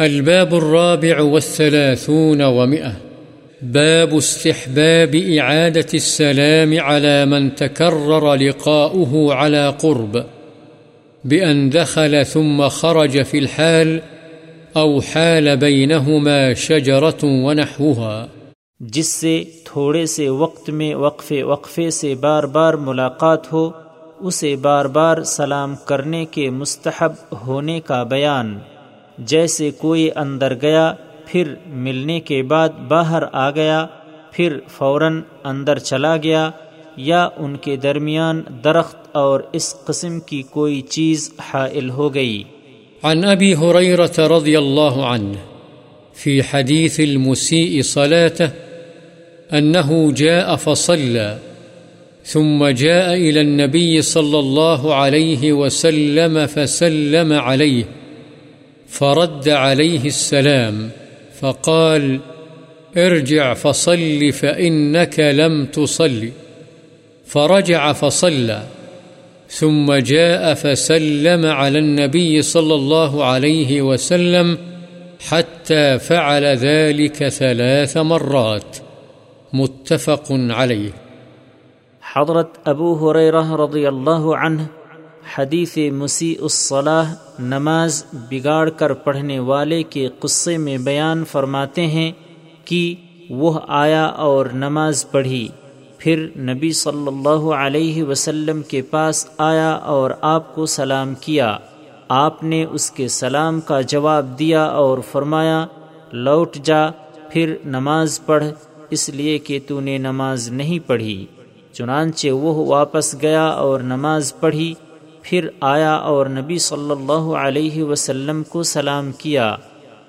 الباب الرابع والثلاثون ومئة. باب استحباب إعادة السلام على من تكرر لقاؤه على قرب. بأن دخل ثم خرج في الحال أو حال بينهما شجرة ونحوها. جس سے تھوڑے سے وقت میں وقفے وقفے سے بار بار ملاقات ہو، اسے بار بار سلام کرنے کے مستحب ہونے کا بیان۔ جیسے کوئی اندر گیا، پھر ملنے کے بعد باہر آ گیا، پھر فوراً اندر چلا گیا، یا ان کے درمیان درخت اور اس قسم کی کوئی چیز حائل ہو گئی۔ عن أبي هريرة رضي الله عنه في حديث المسيء صلاته أنه جاء فصلى ثم جاء إلى النبي صلى الله عليه وسلم فسلم عليه فرد عليه السلام فقال ارجع فصل فإنك لم تصل فرجع فصلى ثم جاء فسلم على النبي صلى الله عليه وسلم حتى فعل ذلك ثلاث مرات متفق عليه حضرت ابو حریرہ رضی اللہ عنہ حدیث مسیح الصلاح نماز بگاڑ کر پڑھنے والے کے قصے میں بیان فرماتے ہیں کہ وہ آیا اور نماز پڑھی۔ پھر نبی صلی اللہ علیہ وسلم کے پاس آیا اور آپ کو سلام کیا۔ آپ نے اس کے سلام کا جواب دیا اور فرمایا، لوٹ جا، پھر نماز پڑھ، اس لیے کہ تو نے نماز نہیں پڑھی۔ چنانچہ وہ واپس گیا اور نماز پڑھی۔ پھر آیا اور نبی صلی اللہ علیہ وسلم کو سلام کیا۔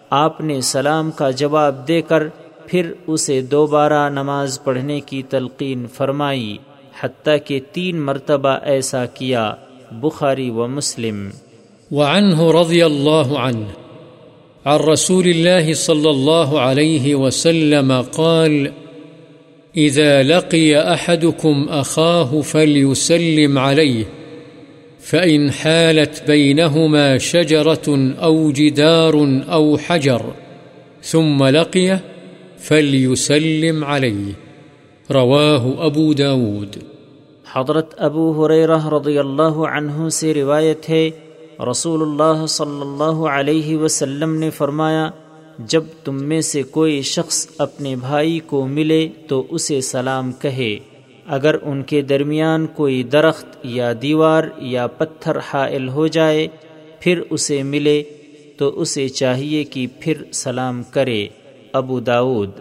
آپ نے سلام کا جواب دے کر پھر اسے دوبارہ نماز پڑھنے کی تلقین فرمائی، حتیٰ کہ تین مرتبہ ایسا کیا، بخاری و مسلم۔ وعنه رضي الله عنه عن رسول الله صلى الله عليه وسلم قال إذا لقي أحدكم أخاه فليسلم عليه فإن حالت بينهما شجرة أو جدار أو حجر ثم لقيه فليسلم عليه رواه أبو داود. حضرت ابو حریرہ رضی اللہ عنہ سے روایت ہے رسول اللہ صلی اللہ علیہ وسلم نے فرمایا، جب تم میں سے کوئی شخص اپنے بھائی کو ملے تو اسے سلام کہے۔ اگر ان کے درمیان کوئی درخت یا دیوار یا پتھر حائل ہو جائے، پھر اسے ملے تو اسے چاہیے کہ پھر سلام کرے، ابو داود